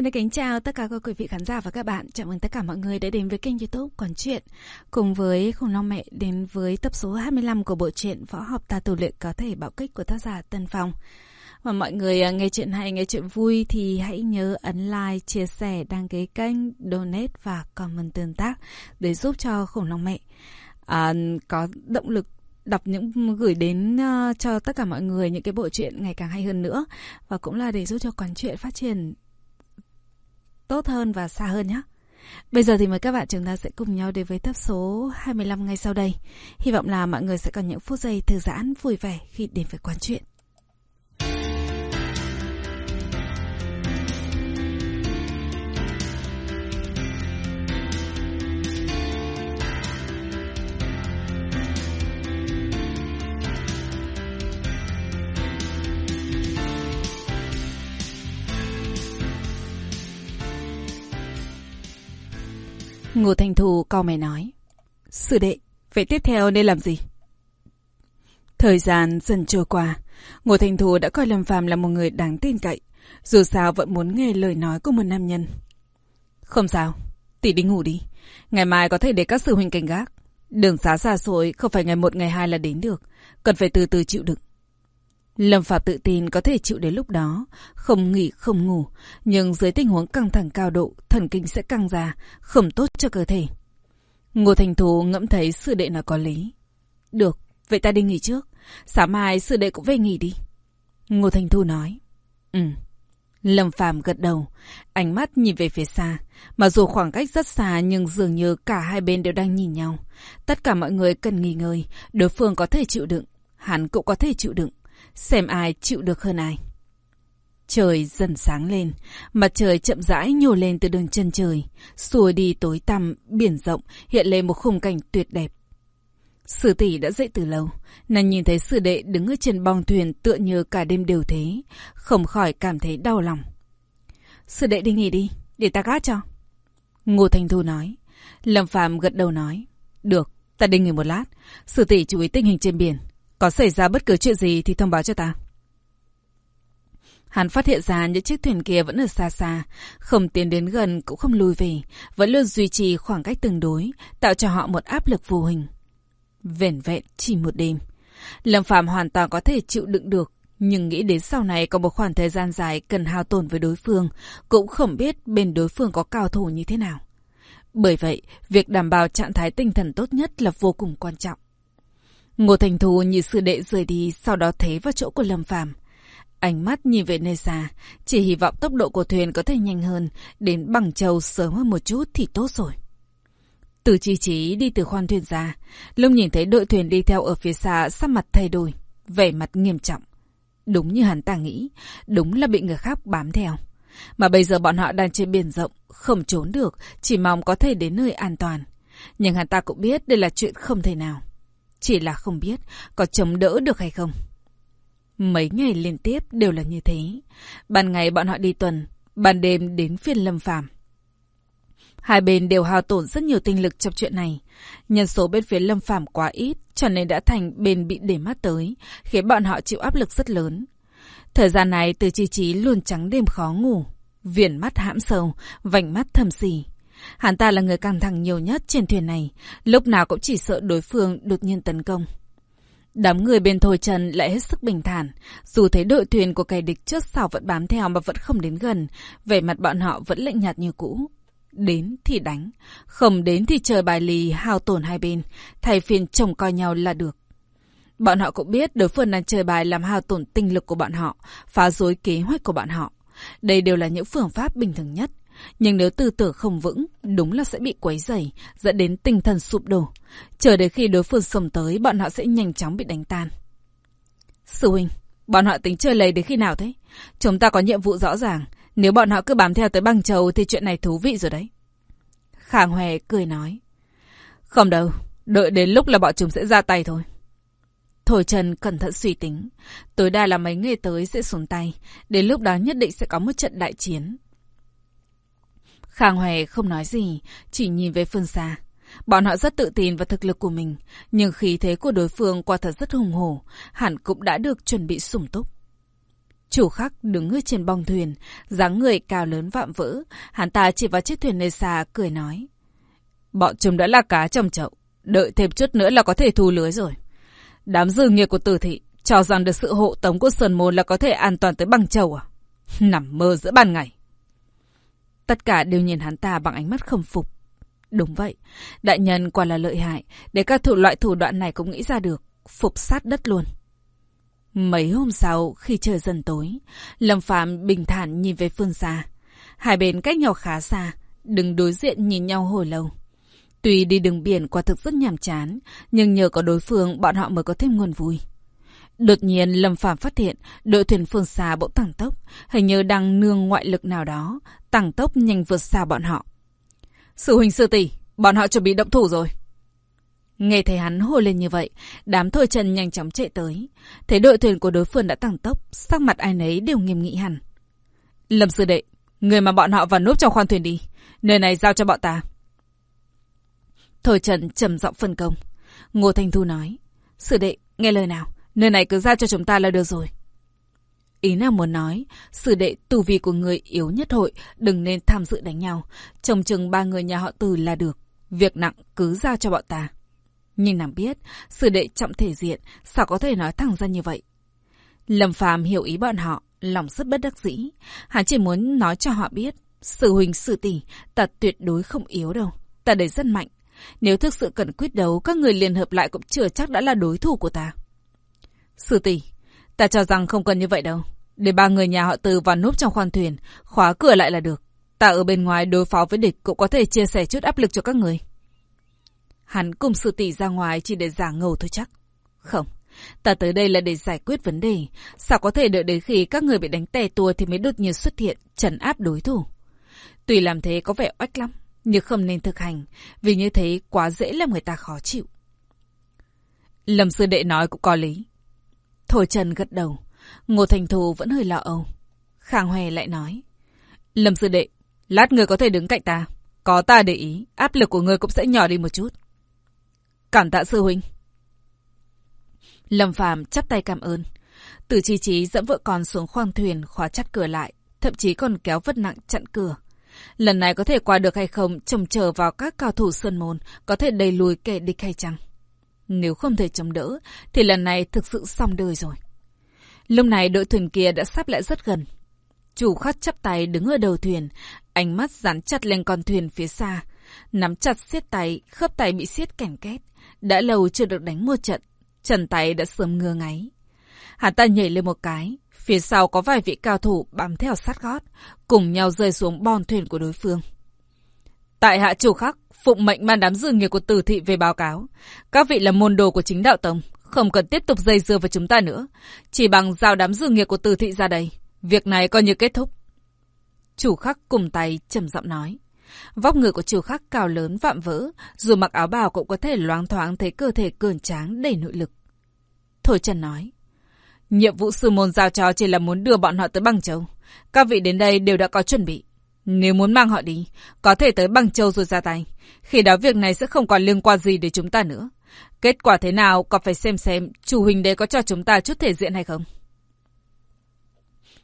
Xin được kính chào tất cả các quý vị khán giả và các bạn. Chào mừng tất cả mọi người đã đến với kênh youtube Quán Chuyện. Cùng với Khủng Long Mẹ đến với tập số 25 của bộ truyện Võ học ta tù luyện có thể bạo kích của tác giả Tân Phong. Và mọi người à, nghe chuyện hay, nghe chuyện vui thì hãy nhớ ấn like, chia sẻ, đăng ký kênh, donate và comment tương tác để giúp cho Khủng Long Mẹ à, có động lực đọc những gửi đến uh, cho tất cả mọi người những cái bộ truyện ngày càng hay hơn nữa và cũng là để giúp cho quán truyện phát triển tốt hơn và xa hơn nhé. Bây giờ thì mời các bạn chúng ta sẽ cùng nhau đến với tập số 25 ngay sau đây. Hy vọng là mọi người sẽ có những phút giây thư giãn, vui vẻ khi đến với quán chuyện. Ngô Thành Thù cau mày nói. Sư đệ, vậy tiếp theo nên làm gì? Thời gian dần trôi qua, Ngô Thành Thù đã coi Lâm Phàm là một người đáng tin cậy. Dù sao vẫn muốn nghe lời nói của một nam nhân. Không sao, tỷ đi ngủ đi. Ngày mai có thể để các sư huynh cảnh gác. Đường xá xa xôi không phải ngày một ngày hai là đến được. Cần phải từ từ chịu đựng. Lâm Phạm tự tin có thể chịu đến lúc đó, không nghỉ không ngủ, nhưng dưới tình huống căng thẳng cao độ, thần kinh sẽ căng ra, không tốt cho cơ thể. Ngô Thành Thù ngẫm thấy sư đệ là có lý. Được, vậy ta đi nghỉ trước, sáng mai sư đệ cũng về nghỉ đi. Ngô Thành Thu nói. Ừ. Lâm Phàm gật đầu, ánh mắt nhìn về phía xa. Mà dù khoảng cách rất xa nhưng dường như cả hai bên đều đang nhìn nhau. Tất cả mọi người cần nghỉ ngơi, đối phương có thể chịu đựng, hắn cũng có thể chịu đựng xem ai chịu được hơn ai. Trời dần sáng lên, mặt trời chậm rãi nhô lên từ đường chân trời, xua đi tối tăm, biển rộng, hiện lên một khung cảnh tuyệt đẹp. Sử tỷ đã dậy từ lâu, nàng nhìn thấy sư đệ đứng ở trên bong thuyền tựa như cả đêm đều thế, không khỏi cảm thấy đau lòng. Sư đệ đi nghỉ đi, để ta gác cho. Ngô Thành Thu nói. Lâm Phạm gật đầu nói. Được, ta đi nghỉ một lát, sử tỷ chú ý tình hình trên biển, có xảy ra bất cứ chuyện gì thì thông báo cho ta. Hắn phát hiện ra những chiếc thuyền kia vẫn ở xa xa, không tiến đến gần cũng không lùi về, vẫn luôn duy trì khoảng cách tương đối, tạo cho họ một áp lực vô hình. Vẻn vẹn chỉ một đêm. Lâm Phạm hoàn toàn có thể chịu đựng được, nhưng nghĩ đến sau này có một khoảng thời gian dài cần hao tổn với đối phương, cũng không biết bên đối phương có cao thủ như thế nào. Bởi vậy, việc đảm bảo trạng thái tinh thần tốt nhất là vô cùng quan trọng. Ngô Thành Thu như sư đệ rời đi, sau đó thế vào chỗ của Lâm Phàm. Ánh mắt nhìn về nơi xa, chỉ hy vọng tốc độ của thuyền có thể nhanh hơn, đến bằng châu sớm hơn một chút thì tốt rồi. Từ chi trí đi từ khoan thuyền ra, lúc nhìn thấy đội thuyền đi theo ở phía xa sắc mặt thay đổi, vẻ mặt nghiêm trọng. Đúng như hắn ta nghĩ, đúng là bị người khác bám theo. Mà bây giờ bọn họ đang trên biển rộng, không trốn được, chỉ mong có thể đến nơi an toàn. Nhưng hắn ta cũng biết đây là chuyện không thể nào. Chỉ là không biết có chống đỡ được hay không. Mấy ngày liên tiếp đều là như thế. Ban ngày bọn họ đi tuần, ban đêm đến phiên lâm phàm. Hai bên đều hao tổn rất nhiều tinh lực trong chuyện này. Nhân số bên phía lâm phàm quá ít, cho nên đã thành bên bị để mắt tới, khiến bọn họ chịu áp lực rất lớn. Thời gian này từ chi trí luôn trắng đêm khó ngủ, viền mắt hãm sâu, vành mắt thầm xì. Hắn ta là người căng thẳng nhiều nhất trên thuyền này, lúc nào cũng chỉ sợ đối phương đột nhiên tấn công. Đám người bên Thôi Trần lại hết sức bình thản, dù thấy đội thuyền của kẻ địch trước sau vẫn bám theo mà vẫn không đến gần, vẻ mặt bọn họ vẫn lạnh nhạt như cũ. Đến thì đánh, không đến thì chờ bài lì hao tổn hai bên, thay phiên chồng coi nhau là được. Bọn họ cũng biết đối phương đang chơi bài làm hao tổn tinh lực của bọn họ, phá rối kế hoạch của bọn họ. Đây đều là những phương pháp bình thường nhất, nhưng nếu tư tưởng không vững, đúng là sẽ bị quấy rầy, dẫn đến tinh thần sụp đổ. Chờ đến khi đối phương xông tới, bọn họ sẽ nhanh chóng bị đánh tan. Sư huynh, bọn họ tính chơi lầy đến khi nào thế? Chúng ta có nhiệm vụ rõ ràng. Nếu bọn họ cứ bám theo tới băng châu thì chuyện này thú vị rồi đấy. Khang Hòe cười nói. Không đâu, đợi đến lúc là bọn chúng sẽ ra tay thôi. Thổi Trần cẩn thận suy tính. Tối đa là mấy ngày tới sẽ xuống tay. Đến lúc đó nhất định sẽ có một trận đại chiến. Khang Hoè không nói gì, chỉ nhìn về phương xa. Bọn họ rất tự tin vào thực lực của mình, nhưng khí thế của đối phương quả thật rất hùng hổ, hẳn cũng đã được chuẩn bị sủng túc. Chủ khắc đứng ở trên bong thuyền, dáng người cao lớn vạm vỡ. Hắn ta chỉ vào chiếc thuyền nơi xa, cười nói. Bọn chúng đã là cá trong chậu. Đợi thêm chút nữa là có thể thu lưới rồi. Đám dư nghiệp của tử thị cho rằng được sự hộ tống của Sơn Môn là có thể an toàn tới băng châu à? Nằm mơ giữa ban ngày. Tất cả đều nhìn hắn ta bằng ánh mắt khâm phục. Đúng vậy, đại nhân quả là lợi hại, để các thủ loại thủ đoạn này cũng nghĩ ra được, phục sát đất luôn. Mấy hôm sau, khi trời dần tối, Lâm Phạm bình thản nhìn về phương xa. Hai bên cách nhau khá xa, đứng đối diện nhìn nhau hồi lâu. Tuy đi đường biển quả thực rất nhàm chán, nhưng nhờ có đối phương bọn họ mới có thêm nguồn vui. Đột nhiên Lâm Phạm phát hiện đội thuyền phương xa bỗng tăng tốc, hình như đang nương ngoại lực nào đó, tăng tốc nhanh vượt xa bọn họ. Sư huynh sư tỷ, bọn họ chuẩn bị động thủ rồi. Nghe thấy hắn hô lên như vậy, đám thôi chân nhanh chóng chạy tới. Thấy đội thuyền của đối phương đã tăng tốc, sắc mặt ai nấy đều nghiêm nghị hẳn. Lâm sư đệ, người mà bọn họ vào núp trong khoang thuyền đi. Nơi này giao cho bọn ta. Thôi Trần trầm giọng phân công. Ngô Thanh Thu nói. Sư đệ, nghe lời nào. Nơi này cứ giao cho chúng ta là được rồi. Ý nào muốn nói, sử đệ tù vi của người yếu nhất hội đừng nên tham dự đánh nhau. Chồng chừng ba người nhà họ từ là được. Việc nặng cứ giao cho bọn ta. Nhưng nàng biết, sử đệ trọng thể diện, sao có thể nói thẳng ra như vậy? Lâm Phàm hiểu ý bọn họ, lòng rất bất đắc dĩ. Hắn chỉ muốn nói cho họ biết, sự huynh sự tỷ, ta tuyệt đối không yếu đâu. Ta đấy rất mạnh. Nếu thực sự cần quyết đấu, các người liên hợp lại cũng chưa chắc đã là đối thủ của ta. Sử tỷ, ta cho rằng không cần như vậy đâu. Để ba người nhà họ từ vào núp trong khoang thuyền, khóa cửa lại là được. Ta ở bên ngoài đối phó với địch cũng có thể chia sẻ chút áp lực cho các người. Hắn cùng sư tỷ ra ngoài chỉ để giả ngầu thôi chắc. Không, ta tới đây là để giải quyết vấn đề. Sao có thể đợi đến khi các người bị đánh tè tua thì mới đột nhiên xuất hiện, trấn áp đối thủ. Tuy làm thế có vẻ oách lắm, nhưng không nên thực hành, vì như thế quá dễ làm người ta khó chịu. Lâm sư đệ nói cũng có lý. Thôi Trần gật đầu, Ngô Thành Thù vẫn hơi lo âu. Khang Hoè lại nói. Lâm sư đệ, lát người có thể đứng cạnh ta. Có ta để ý, áp lực của người cũng sẽ nhỏ đi một chút. Cảm tạ sư huynh. Lâm Phàm chắp tay cảm ơn. Từ chi trí dẫn vợ con xuống khoang thuyền khóa chặt cửa lại, thậm chí còn kéo vật nặng chặn cửa. Lần này có thể qua được hay không trông chờ vào các cao thủ sơn môn có thể đẩy lùi kẻ địch hay chăng? Nếu không thể chống đỡ thì lần này thực sự xong đời rồi. Lúc này đội thuyền kia đã sắp lại rất gần. Chủ khắc chắp tay đứng ở đầu thuyền, ánh mắt dán chặt lên con thuyền phía xa. Nắm chặt siết tay, khớp tay bị siết kèn két. Đã lâu chưa được đánh một trận, trần tay đã sớm ngơ ngáy. Hắn ta nhảy lên một cái, phía sau có vài vị cao thủ bám theo sát gót, cùng nhau rơi xuống bon thuyền của đối phương. Tại hạ chủ khắc, phụng mệnh mang đám dư nghiệp của tử thị về báo cáo. Các vị là môn đồ của chính đạo tông, không cần tiếp tục dây dưa với chúng ta nữa. Chỉ bằng giao đám dư nghiệp của tử thị ra đây. Việc này coi như kết thúc. Chủ khắc cùng tay trầm giọng nói. Vóc người của chủ khắc cao lớn vạm vỡ, dù mặc áo bào cũng có thể loáng thoáng thấy cơ thể cường tráng đầy nội lực. Thôi Trần nói. Nhiệm vụ sư môn giao cho chỉ là muốn đưa bọn họ tới băng châu. Các vị đến đây đều đã có chuẩn bị. Nếu muốn mang họ đi, có thể tới băng châu rồi ra tay. Khi đó việc này sẽ không còn liên quan gì đến chúng ta nữa. Kết quả thế nào còn phải xem xem chủ huynh đấy có cho chúng ta chút thể diện hay không.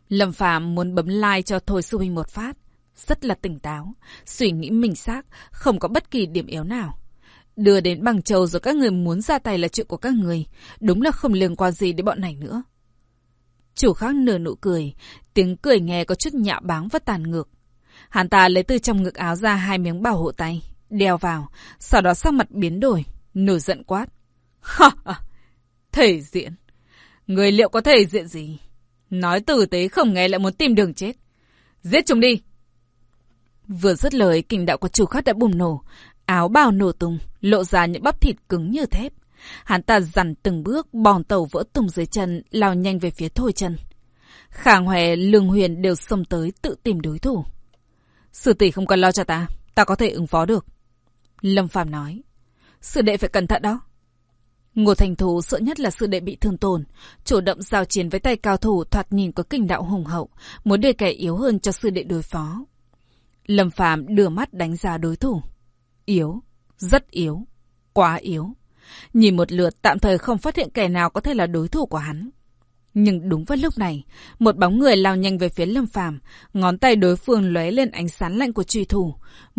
Lâm Phạm muốn bấm like cho Thôi Sư Huynh một phát. Rất là tỉnh táo, suy nghĩ mình xác, không có bất kỳ điểm yếu nào. Đưa đến bằng châu rồi các người muốn ra tay là chuyện của các người. Đúng là không liên quan gì đến bọn này nữa. Chủ khác nở nụ cười, tiếng cười nghe có chút nhạo báng và tàn ngược. Hắn ta lấy từ trong ngực áo ra hai miếng bảo hộ tay, đeo vào, sau đó sắc mặt biến đổi, nổi giận quát. Ha ha! Thể diện! Người liệu có thể diện gì? Nói tử tế không nghe lại muốn tìm đường chết. Giết chúng đi! Vừa dứt lời, kình đạo của chủ khát đã bùng nổ. Áo bào nổ tung, lộ ra những bắp thịt cứng như thép. Hắn ta dằn từng bước, bòn tàu vỡ tung dưới chân, lao nhanh về phía thôi chân. Khả Hòe, Lương Huyền đều xông tới tự tìm đối thủ. Sư tỷ không cần lo cho ta, ta có thể ứng phó được. Lâm Phàm nói. Sư đệ phải cẩn thận đó. Ngô Thành Thú sợ nhất là sư đệ bị thương tổn, chủ động giao chiến với tay cao thủ thoạt nhìn có kinh đạo hùng hậu, muốn để kẻ yếu hơn cho sư đệ đối phó. Lâm Phàm đưa mắt đánh giá đối thủ. Yếu, rất yếu, quá yếu. Nhìn một lượt tạm thời không phát hiện kẻ nào có thể là đối thủ của hắn. Nhưng đúng vào lúc này, một bóng người lao nhanh về phía Lâm Phàm, ngón tay đối phương lóe lên ánh sáng lạnh của trùy thủ,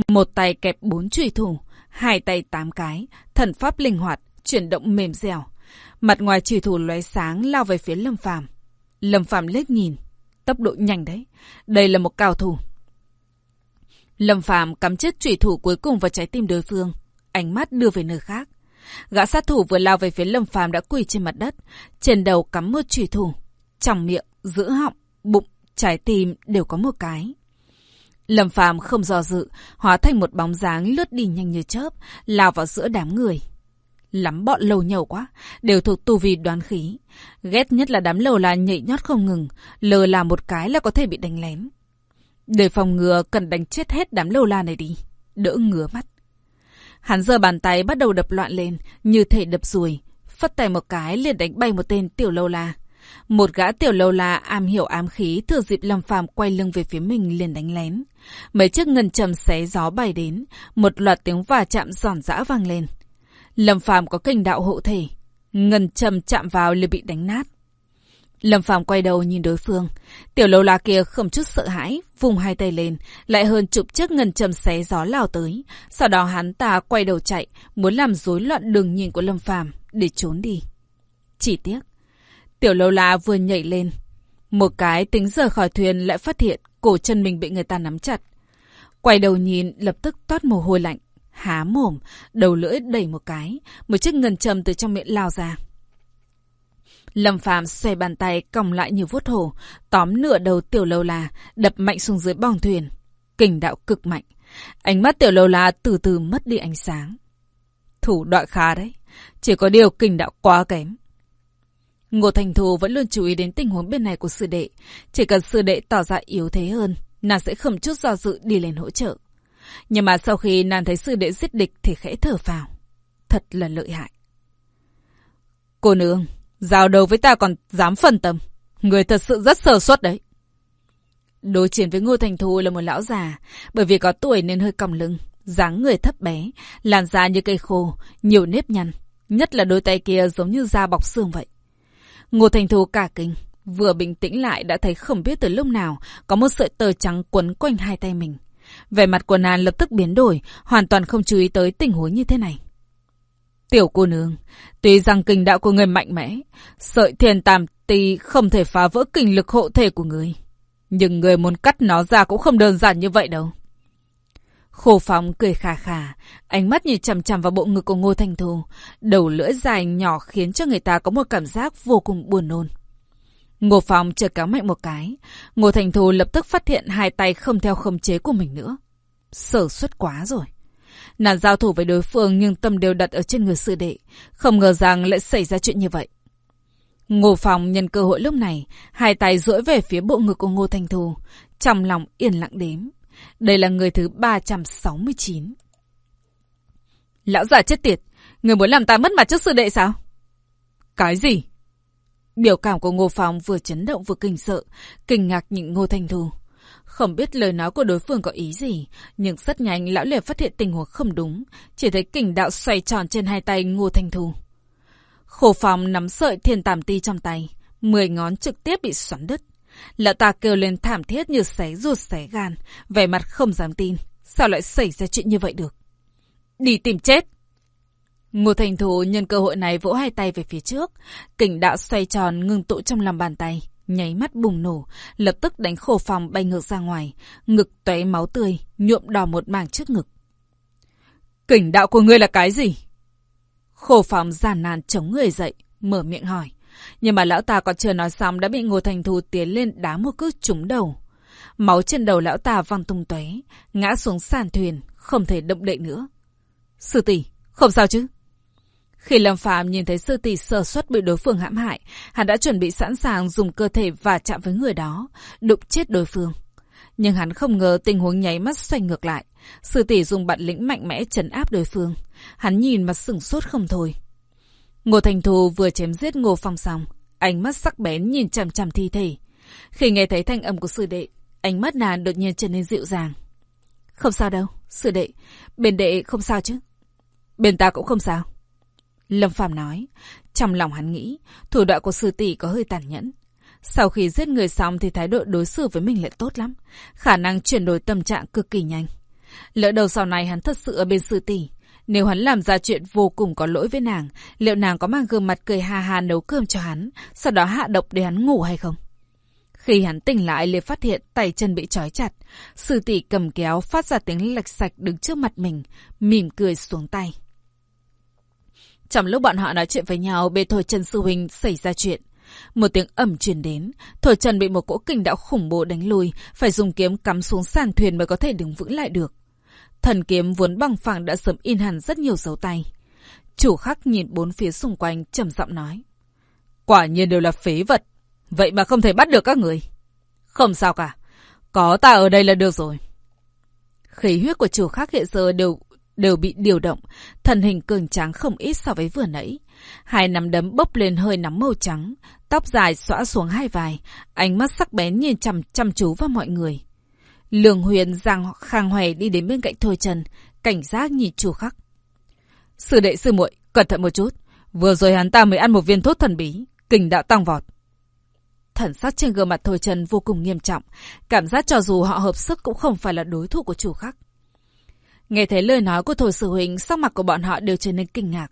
một tay kẹp bốn trùy thủ, hai tay tám cái, thần pháp linh hoạt, chuyển động mềm dẻo. Mặt ngoài trùy thủ lóe sáng lao về phía Lâm Phàm. Lâm Phàm liếc nhìn, tốc độ nhanh đấy, đây là một cao thủ. Lâm Phàm cắm chiếc trùy thủ cuối cùng vào trái tim đối phương, ánh mắt đưa về nơi khác. Gã sát thủ vừa lao về phía Lâm Phàm đã quỳ trên mặt đất, trên đầu cắm một chủy thủ, trong miệng, giữa họng, bụng, trái tim đều có một cái. Lâm Phàm không do dự, hóa thành một bóng dáng lướt đi nhanh như chớp, lao vào giữa đám người. Lắm bọn lầu nhầu quá, đều thuộc tu vi đoán khí. Ghét nhất là đám lầu là nhảy nhót không ngừng, lờ là một cái là có thể bị đánh lén. Để phòng ngừa cần đánh chết hết đám lầu la này đi, đỡ ngứa mắt. Hắn giơ bàn tay bắt đầu đập loạn lên, như thể đập ruồi. Phất tay một cái liền đánh bay một tên tiểu lâu la. Một gã tiểu lâu la am hiểu ám khí thừa dịp Lâm Phàm quay lưng về phía mình liền đánh lén. Mấy chiếc ngân trầm xé gió bay đến, một loạt tiếng va chạm giòn giã vang lên. Lâm Phàm có kình đạo hộ thể, ngân trầm chạm vào liền bị đánh nát. Lâm Phàm quay đầu nhìn đối phương, tiểu lâu la kia không chút sợ hãi, vùng hai tay lên, lại hơn chụp chiếc ngân châm xé gió lao tới. Sau đó hắn ta quay đầu chạy, muốn làm rối loạn đường nhìn của Lâm Phàm để trốn đi. Chỉ tiếc, tiểu lâu la vừa nhảy lên, một cái tính rời khỏi thuyền lại phát hiện cổ chân mình bị người ta nắm chặt. Quay đầu nhìn, lập tức toát mồ hôi lạnh, há mồm, đầu lưỡi đẩy một cái, một chiếc ngân châm từ trong miệng lao ra. Lâm Phạm xoay bàn tay còng lại như vuốt hổ, tóm nửa đầu tiểu lâu la, đập mạnh xuống dưới bong thuyền. Kình đạo cực mạnh. Ánh mắt tiểu lâu la từ từ mất đi ánh sáng. Thủ đoạn khá đấy, chỉ có điều kình đạo quá kém. Ngô Thành Thù vẫn luôn chú ý đến tình huống bên này của sư đệ. Chỉ cần sư đệ tỏ ra yếu thế hơn, nàng sẽ không chút do dự đi lên hỗ trợ. Nhưng mà sau khi nàng thấy sư đệ giết địch thì khẽ thở phào. Thật là lợi hại. Cô nương, Giao đầu với ta còn dám phân tâm. Người thật sự rất sờ suất đấy. Đối chiến với Ngô Thành Thu là một lão già, bởi vì có tuổi nên hơi còng lưng, dáng người thấp bé, làn da như cây khô, nhiều nếp nhăn, nhất là đôi tay kia giống như da bọc xương vậy. Ngô Thành Thu cả kinh, vừa bình tĩnh lại đã thấy không biết từ lúc nào có một sợi tờ trắng quấn quanh hai tay mình. Vẻ mặt của nàng lập tức biến đổi, hoàn toàn không chú ý tới tình huống như thế này. Tiểu cô nương, tuy rằng kinh đạo của người mạnh mẽ, sợi thiền tam tì không thể phá vỡ kinh lực hộ thể của người. Nhưng người muốn cắt nó ra cũng không đơn giản như vậy đâu. Khổ phóng cười khà khà, ánh mắt nhìn chằm chằm vào bộ ngực của Ngô Thành Thù, đầu lưỡi dài nhỏ khiến cho người ta có một cảm giác vô cùng buồn nôn. Ngô Phong chợt cáo mạnh một cái, Ngô Thành Thù lập tức phát hiện hai tay không theo khống chế của mình nữa. Sở suất quá rồi. Nàng giao thủ với đối phương nhưng tâm đều đặt ở trên người sư đệ. Không ngờ rằng lại xảy ra chuyện như vậy. Ngô Phong nhân cơ hội lúc này, hai tay duỗi về phía bộ ngực của Ngô Thanh Thu, trong lòng yên lặng đếm. Đây là người thứ 369. Lão già chết tiệt, người muốn làm ta mất mặt trước sư đệ sao? Cái gì? Biểu cảm của Ngô Phong vừa chấn động vừa kinh sợ, kinh ngạc nhìn Ngô Thanh Thu. Không biết lời nói của đối phương có ý gì, nhưng rất nhanh lão liệt phát hiện tình huống không đúng, chỉ thấy kình đạo xoay tròn trên hai tay Ngô Thanh Thu. Khổ phòng nắm sợi thiên tàm ti trong tay, mười ngón trực tiếp bị xoắn đứt. Lão ta kêu lên thảm thiết như xé ruột xé gan, vẻ mặt không dám tin. Sao lại xảy ra chuyện như vậy được? Đi tìm chết! Ngô Thành Thù nhân cơ hội này vỗ hai tay về phía trước, kình đạo xoay tròn ngưng tụ trong lòng bàn tay nháy mắt bùng nổ, lập tức đánh khổ phòng bay ngược ra ngoài, ngực tóe máu tươi, nhuộm đỏ một mảng trước ngực. Kỉnh đạo của ngươi là cái gì? Khổ phòng giàn nàn chống người dậy, mở miệng hỏi. Nhưng mà lão ta còn chưa nói xong đã bị Ngô Thành thù tiến lên đá một cước trúng đầu. Máu trên đầu lão ta văng tung tóe, ngã xuống sàn thuyền, không thể động đậy nữa. Sư tỷ, không sao chứ? Khi Lâm Phạm nhìn thấy sư tỷ sơ suất bị đối phương hãm hại, hắn đã chuẩn bị sẵn sàng dùng cơ thể và chạm với người đó, đụng chết đối phương. Nhưng hắn không ngờ tình huống nháy mắt xoay ngược lại. Sư tỷ dùng bản lĩnh mạnh mẽ trấn áp đối phương. Hắn nhìn mà sửng sốt không thôi. Ngô Thành Thù vừa chém giết Ngô Phong xong, ánh mắt sắc bén nhìn chằm chằm thi thể. Khi nghe thấy thanh âm của sư đệ, ánh mắt nàng đột nhiên trở nên dịu dàng. Không sao đâu, sư đệ, bên đệ không sao chứ. Bên ta cũng không sao. Lâm Phàm nói, trong lòng hắn nghĩ, thủ đoạn của sư tỷ có hơi tàn nhẫn. Sau khi giết người xong thì thái độ đối xử với mình lại tốt lắm. Khả năng chuyển đổi tâm trạng cực kỳ nhanh. Lỡ đầu sau này hắn thật sự ở bên sư tỷ. Nếu hắn làm ra chuyện vô cùng có lỗi với nàng, liệu nàng có mang gương mặt cười ha ha nấu cơm cho hắn, sau đó hạ độc để hắn ngủ hay không? Khi hắn tỉnh lại liền phát hiện tay chân bị trói chặt. Sư tỷ cầm kéo phát ra tiếng lạch sạch đứng trước mặt mình, mỉm cười xuống tay. Trong lúc bọn họ nói chuyện với nhau, bên thổi Trần Sư Huynh xảy ra chuyện. Một tiếng ẩm truyền đến, thổi Trần bị một cỗ kình đạo khủng bố đánh lùi, phải dùng kiếm cắm xuống sàn thuyền mới có thể đứng vững lại được. Thần kiếm vốn bằng phẳng đã sớm in hẳn rất nhiều dấu tay. Chủ khắc nhìn bốn phía xung quanh, trầm giọng nói. Quả nhiên đều là phế vật. Vậy mà không thể bắt được các người. Không sao cả. Có ta ở đây là được rồi. Khí huyết của chủ khắc hiện giờ đều đều bị điều động, thần hình cường tráng không ít so với vừa nãy. Hai nắm đấm bốc lên hơi nắm màu trắng, tóc dài xõa xuống hai vai, ánh mắt sắc bén nhìn chăm chăm chú vào mọi người. Lương Huyền giang khang hoè đi đến bên cạnh Thôi Trần, cảnh giác nhìn chủ khắc. Sư đệ sư muội, cẩn thận một chút. Vừa rồi hắn ta mới ăn một viên thuốc thần bí, kình đạo tăng vọt. Thần sắc trên gương mặt Thôi Trần vô cùng nghiêm trọng, cảm giác cho dù họ hợp sức cũng không phải là đối thủ của chủ khắc. Nghe thấy lời nói của Thổ Sử Huỳnh, sắc mặt của bọn họ đều trở nên kinh ngạc.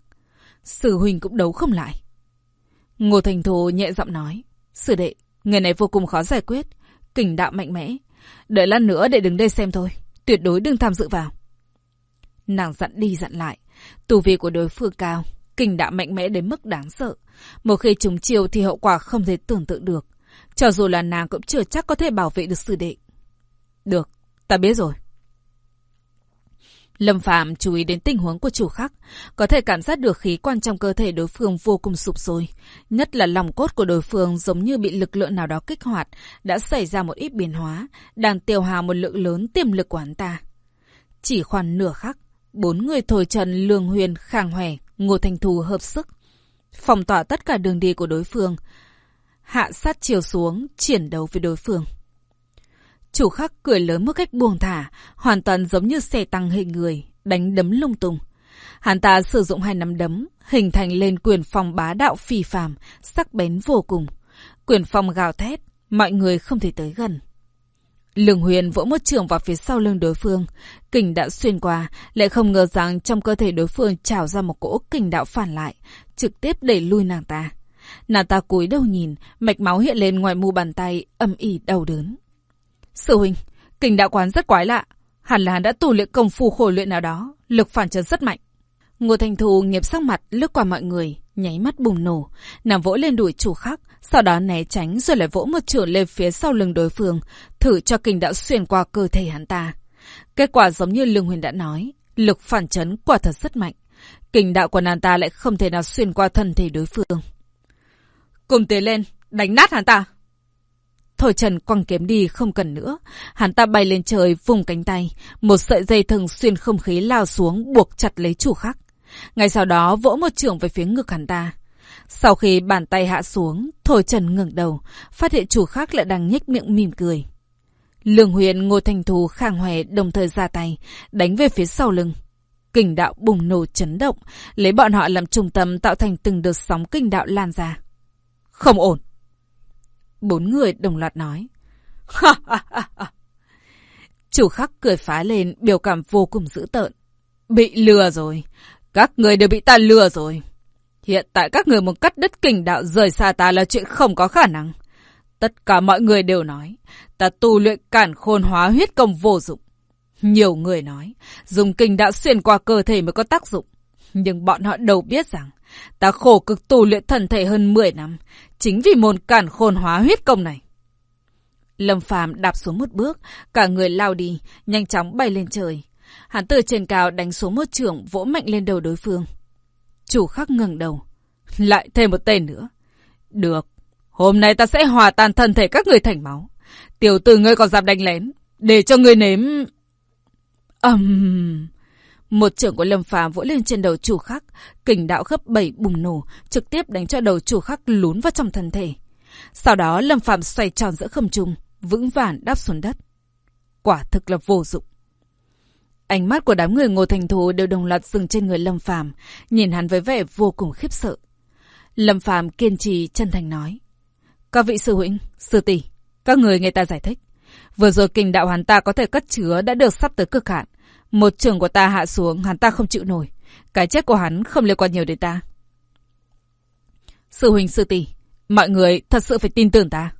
Sử Huỳnh cũng đấu không lại. Ngô Thành Thù nhẹ giọng nói. Sử đệ, người này vô cùng khó giải quyết. Kình đạo mạnh mẽ. Đợi lát nữa để đứng đây xem thôi. Tuyệt đối đừng tham dự vào. Nàng dặn đi dặn lại. Tù vi của đối phương cao. Kình đạo mạnh mẽ đến mức đáng sợ. Một khi chúng chiều thì hậu quả không thể tưởng tượng được. Cho dù là nàng cũng chưa chắc có thể bảo vệ được sư đệ. Được, ta biết rồi. Lâm Phạm chú ý đến tình huống của chủ khắc, có thể cảm giác được khí quan trong cơ thể đối phương vô cùng sụp sôi. Nhất là lòng cốt của đối phương giống như bị lực lượng nào đó kích hoạt, đã xảy ra một ít biến hóa, đang tiêu hao một lượng lớn tiềm lực của hắn ta. Chỉ khoảng nửa khắc, bốn người thổi trần Lương Huyền, Khang Hòe, Ngô Thành Thù hợp sức. Phòng tỏa tất cả đường đi của đối phương. Hạ sát chiều xuống, triển đấu với đối phương. Chủ khắc cười lớn một cách buông thả, hoàn toàn giống như xe tăng hình người, đánh đấm lung tung. Hắn ta sử dụng hai nắm đấm, hình thành lên quyền phòng bá đạo phi phàm, sắc bén vô cùng. Quyền phòng gào thét, mọi người không thể tới gần. Lương Huyền vỗ một trường vào phía sau lưng đối phương. Kình đã xuyên qua, lại không ngờ rằng trong cơ thể đối phương trào ra một cỗ kình đạo phản lại, trực tiếp đẩy lui nàng ta. Nàng ta cúi đầu nhìn, mạch máu hiện lên ngoài mu bàn tay, âm ỉ đau đớn. Sư huynh, kình đạo quán rất quái lạ. Hẳn là hắn đã tu luyện công phu khổ luyện nào đó, lực phản chấn rất mạnh. Ngô Thành Thù nghiệp sắc mặt lướt qua mọi người, nháy mắt bùng nổ, nằm vỗ lên đuổi chủ khắc, sau đó né tránh rồi lại vỗ một chưởng lên phía sau lưng đối phương, thử cho kình đạo xuyên qua cơ thể hắn ta. Kết quả giống như Lương Huyền đã nói, lực phản chấn quả thật rất mạnh. Kình đạo của nàng ta lại không thể nào xuyên qua thân thể đối phương. Cùng tiến lên, đánh nát hắn ta. Thổi Trần quăng kiếm đi không cần nữa. Hắn ta bay lên trời vùng cánh tay. Một sợi dây thừng xuyên không khí lao xuống buộc chặt lấy chủ khắc. Ngay sau đó vỗ một trường về phía ngực hắn ta. Sau khi bàn tay hạ xuống, Thổi Trần ngẩng đầu, phát hiện chủ khắc lại đang nhếch miệng mỉm cười. Lương Huyền, Ngô Thành Thù, Khang Hòe đồng thời ra tay, đánh về phía sau lưng. Kình đạo bùng nổ chấn động, lấy bọn họ làm trung tâm tạo thành từng đợt sóng kinh đạo lan ra. Không ổn. Bốn người đồng loạt nói. Chủ khắc cười phá lên, biểu cảm vô cùng dữ tợn. Bị lừa rồi. Các người đều bị ta lừa rồi. Hiện tại các người muốn cắt đứt kình đạo rời xa ta là chuyện không có khả năng. Tất cả mọi người đều nói, ta tu luyện cản khôn hóa huyết công vô dụng. Nhiều người nói, dùng kình đạo xuyên qua cơ thể mới có tác dụng. Nhưng bọn họ đâu biết rằng, ta khổ cực tu luyện thần thể hơn 10 năm, chính vì môn cản khôn hóa huyết công này. Lâm Phàm đạp xuống một bước, cả người lao đi, nhanh chóng bay lên trời. Hắn từ trên cao đánh xuống một trường vỗ mạnh lên đầu đối phương. Chủ khắc ngẩng đầu. Lại thêm một tên nữa. Được. Hôm nay ta sẽ hòa tan thân thể các người thành máu. Tiểu tử ngươi còn dám đánh lén. Để cho ngươi nếm... Ầm... Um... Một trưởng của Lâm Phàm vỗ lên trên đầu chủ khắc, kình đạo gấp bảy bùng nổ, trực tiếp đánh cho đầu chủ khắc lún vào trong thân thể. Sau đó Lâm Phàm xoay tròn giữa không trung, vững vàng đáp xuống đất. Quả thực là vô dụng. Ánh mắt của đám người Ngô Thành Thù đều đồng loạt dừng trên người Lâm Phàm, nhìn hắn với vẻ vô cùng khiếp sợ. Lâm Phàm kiên trì chân thành nói: Các vị sư huynh, sư tỷ, các người nghe ta giải thích. Vừa rồi kình đạo hắn ta có thể cất chứa đã được sắp tới cực hạn. Một trường của ta hạ xuống, hắn ta không chịu nổi. Cái chết của hắn không liên quan nhiều đến ta. Sư huynh sư tỷ, mọi người thật sự phải tin tưởng ta.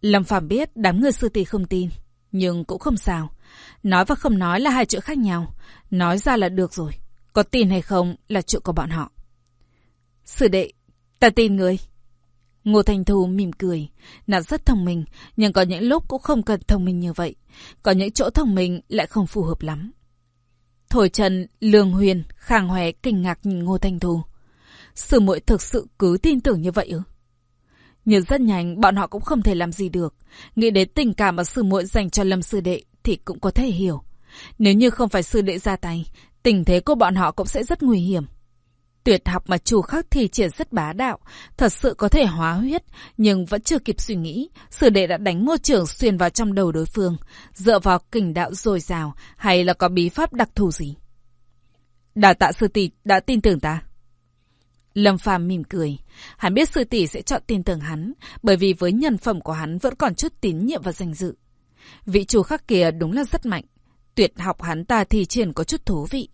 Lâm Phàm biết đám người sư tỷ không tin, nhưng cũng không sao. Nói và không nói là hai chuyện khác nhau. Nói ra là được rồi. Có tin hay không là chuyện của bọn họ. Sư đệ, ta tin người. Ngô Thành Thu mỉm cười. Nàng rất thông minh, nhưng có những lúc cũng không cần thông minh như vậy. Có những chỗ thông minh lại không phù hợp lắm. Thổi Trần, Lương Huyền, Khang Hòe kinh ngạc nhìn Ngô Thành Thu. Sư muội thực sự cứ tin tưởng như vậy ư? Nhưng rất nhanh, bọn họ cũng không thể làm gì được. Nghĩ đến tình cảm mà sư muội dành cho Lâm Sư Đệ thì cũng có thể hiểu. Nếu như không phải sư đệ ra tay, tình thế của bọn họ cũng sẽ rất nguy hiểm. Tuyệt học mà chủ khắc thì triển rất bá đạo, thật sự có thể hóa huyết, nhưng vẫn chưa kịp suy nghĩ, sư đệ đã đánh ngô trưởng xuyên vào trong đầu đối phương, dựa vào kình đạo dồi dào, hay là có bí pháp đặc thù gì? Đà tạ sư tỷ đã tin tưởng ta. Lâm Phàm mỉm cười, hắn biết sư tỷ sẽ chọn tin tưởng hắn, bởi vì với nhân phẩm của hắn vẫn còn chút tín nhiệm và danh dự. Vị chủ khắc kia đúng là rất mạnh, tuyệt học hắn ta thì triển có chút thú vị.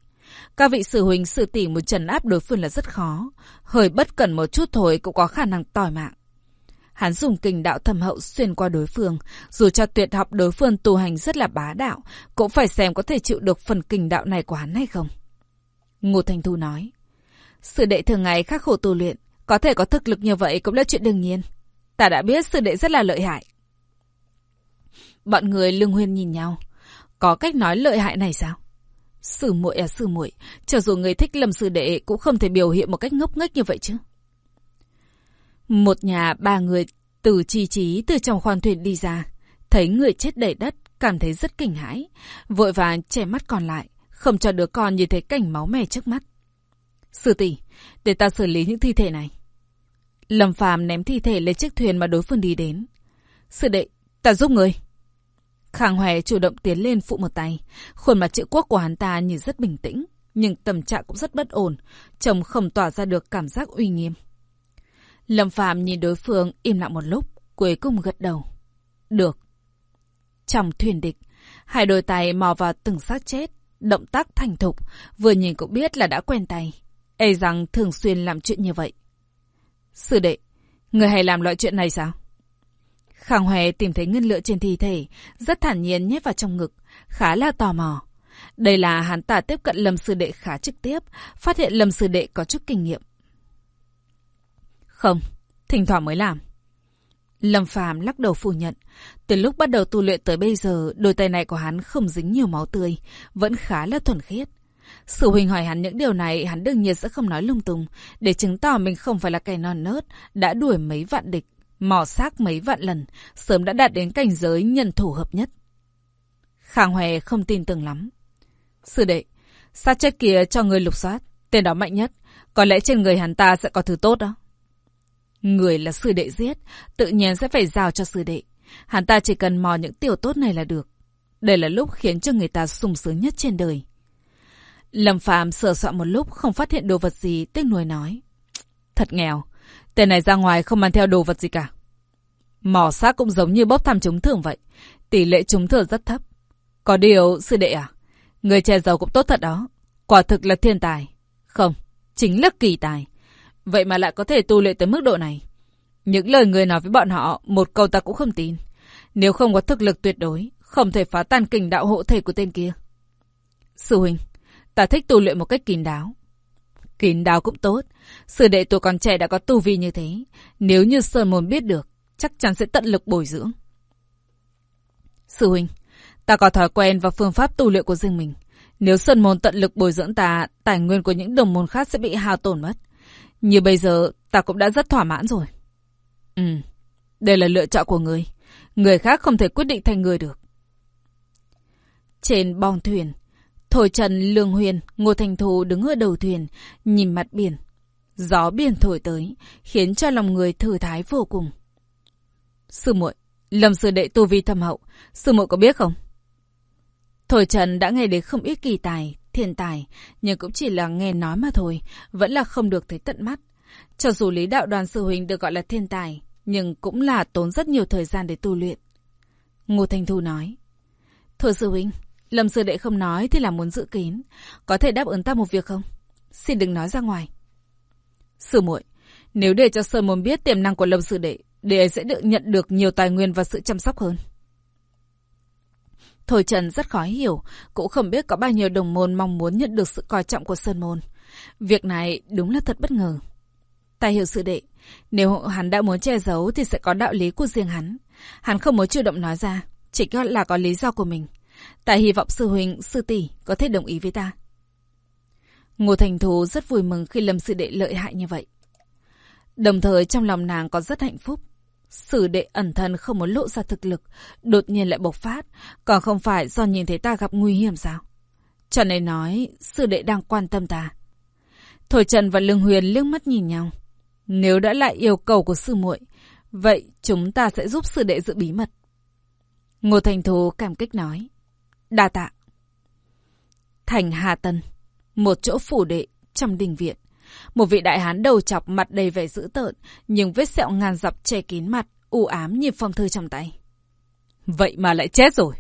Các vị sư huynh sư tỷ một trần áp đối phương là rất khó. Hơi bất cẩn một chút thôi cũng có khả năng tỏi mạng. Hắn dùng kình đạo thâm hậu xuyên qua đối phương. Dù cho tuyệt học đối phương tu hành rất là bá đạo, cũng phải xem có thể chịu được phần kình đạo này của hắn hay không. Ngô Thành Thu nói. Sư đệ thường ngày khắc khổ tu luyện, có thể có thực lực như vậy cũng là chuyện đương nhiên. Ta đã biết sư đệ rất là lợi hại. Bọn người lương huyên nhìn nhau. Có cách nói lợi hại này sao? Sư muội à sư muội, cho dù người thích Lâm sư đệ cũng không thể biểu hiện một cách ngốc nghếch như vậy chứ. Một nhà ba người từ chi trí từ trong khoang thuyền đi ra, thấy người chết đầy đất, cảm thấy rất kinh hãi, vội vàng che mắt còn lại, không cho đứa con nhìn thấy cảnh máu me trước mắt. Sư tỷ, để ta xử lý những thi thể này. Lâm Phàm ném thi thể lên chiếc thuyền mà đối phương đi đến. Sư đệ, ta giúp người. Khang Hoè chủ động tiến lên phụ một tay. Khuôn mặt chữ quốc của hắn ta nhìn rất bình tĩnh, nhưng tâm trạng cũng rất bất ổn, chồng không tỏa ra được cảm giác uy nghiêm. Lâm Phạm nhìn đối phương im lặng một lúc, cuối cùng gật đầu. Được. Trong thuyền địch, hai đôi tay mò vào từng xác chết, động tác thành thục, vừa nhìn cũng biết là đã quen tay. Ê rằng thường xuyên làm chuyện như vậy. Sư đệ, người hay làm loại chuyện này sao? Khang Hoè tìm thấy ngân lửa trên thi thể, rất thản nhiên nhét vào trong ngực, khá là tò mò. Đây là hắn ta tiếp cận Lâm Sư Đệ khá trực tiếp, phát hiện Lâm Sư Đệ có chút kinh nghiệm. Không, thỉnh thoảng mới làm. Lâm Phàm lắc đầu phủ nhận. Từ lúc bắt đầu tu luyện tới bây giờ, đôi tay này của hắn không dính nhiều máu tươi, vẫn khá là thuần khiết. Sự huynh hỏi hắn những điều này, hắn đương nhiên sẽ không nói lung tung, để chứng tỏ mình không phải là kẻ non nớt, đã đuổi mấy vạn địch, mò xác mấy vạn lần, sớm đã đạt đến cảnh giới nhân thủ hợp nhất. Khang Hoè không tin tưởng lắm. Sư đệ, sát chết kia cho người lục soát, tên đó mạnh nhất, có lẽ trên người hắn ta sẽ có thứ tốt đó. Người là sư đệ giết, tự nhiên sẽ phải giao cho sư đệ. Hắn ta chỉ cần mò những tiểu tốt này là được. Đây là lúc khiến cho người ta sung sướng nhất trên đời. Lâm Phạm sửa soạn một lúc không phát hiện đồ vật gì, tiếc nuối nói. Thật nghèo, Tên này ra ngoài không mang theo đồ vật gì cả. Mỏ xác cũng giống như bốc thăm trúng thưởng vậy. Tỷ lệ trúng thưởng rất thấp. Có điều, sư đệ à? Người trẻ giàu cũng tốt thật đó. Quả thực là thiên tài. Không, chính là kỳ tài. Vậy mà lại có thể tu luyện tới mức độ này. Những lời người nói với bọn họ, một câu ta cũng không tin. Nếu không có thực lực tuyệt đối, không thể phá tan kình đạo hộ thể của tên kia. Sư huynh, ta thích tu luyện một cách kín đáo. Kín đáo cũng tốt. Sư đệ tuổi còn trẻ đã có tu vi như thế. Nếu như Sơn Môn biết được, chắc chắn sẽ tận lực bồi dưỡng. Sư huynh, ta có thói quen và phương pháp tu luyện của riêng mình. Nếu Sơn Môn tận lực bồi dưỡng ta, tài nguyên của những đồng môn khác sẽ bị hao tổn mất. Như bây giờ, ta cũng đã rất thỏa mãn rồi. Ừ, đây là lựa chọn của người. Người khác không thể quyết định thành người được. Trên bong thuyền, Thổi Trần, Lương Huyền, Ngô Thành Thù đứng ở đầu thuyền, nhìn mặt biển. Gió biển thổi tới, khiến cho lòng người thư thái vô cùng. Sư muội, Lâm sư đệ tu vi thâm hậu, sư muội có biết không? Thổi Trần đã nghe đến không ít kỳ tài, thiên tài, nhưng cũng chỉ là nghe nói mà thôi, vẫn là không được thấy tận mắt. Cho dù lý đạo đoàn sư huynh được gọi là thiên tài, nhưng cũng là tốn rất nhiều thời gian để tu luyện. Ngô thành Thu nói. Thưa sư huynh, Lâm sư đệ không nói thì là muốn giữ kín. Có thể đáp ứng ta một việc không? Xin đừng nói ra ngoài. Sư muội, nếu để cho Sơn Môn biết tiềm năng của Lâm sư đệ, đệ ấy sẽ được nhận được nhiều tài nguyên và sự chăm sóc hơn. Thôi Trần rất khó hiểu, cũng không biết có bao nhiêu đồng môn mong muốn nhận được sự coi trọng của Sơn Môn. Việc này đúng là thật bất ngờ. Ta hiểu sự đệ, nếu hắn đã muốn che giấu thì sẽ có đạo lý của riêng hắn. Hắn không muốn chủ động nói ra, chỉ là có lý do của mình. Ta hy vọng sư huynh, sư tỷ có thể đồng ý với ta. Ngô Thành Thú rất vui mừng khi Lâm Sư Đệ lợi hại như vậy. Đồng thời trong lòng nàng có rất hạnh phúc. Sử đệ ẩn thân không muốn lộ ra thực lực, đột nhiên lại bộc phát, còn không phải do nhìn thấy ta gặp nguy hiểm sao? Cho nên nói, sư đệ đang quan tâm ta. thổi Trần và Lương Huyền liếc mắt nhìn nhau. Nếu đã lại yêu cầu của sư muội, vậy chúng ta sẽ giúp sư đệ giữ bí mật. Ngô Thành Thú cảm kích nói. Đa tạ. Thành Hà Tân, một chỗ phủ đệ trong đình viện. Một vị đại hán đầu chọc mặt đầy vẻ dữ tợn, nhưng vết sẹo ngàn dọc che kín mặt, u ám như phong thư trong tay. Vậy mà lại chết rồi.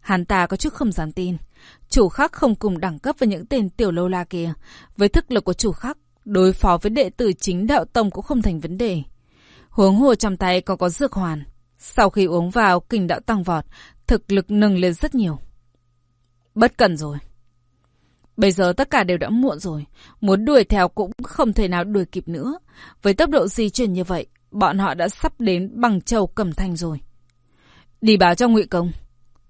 Hắn ta có chút không dám tin. Chủ khắc không cùng đẳng cấp với những tên tiểu lâu la kia. Với thức lực của chủ khắc, đối phó với đệ tử chính đạo tông cũng không thành vấn đề. Huống hồ trong tay còn có dược hoàn. Sau khi uống vào, kinh đạo tăng vọt, thực lực nâng lên rất nhiều. Bất cần rồi. Bây giờ tất cả đều đã muộn rồi, muốn đuổi theo cũng không thể nào đuổi kịp nữa. Với tốc độ di chuyển như vậy, bọn họ đã sắp đến bằng châu cẩm thanh rồi. Đi báo cho ngụy công.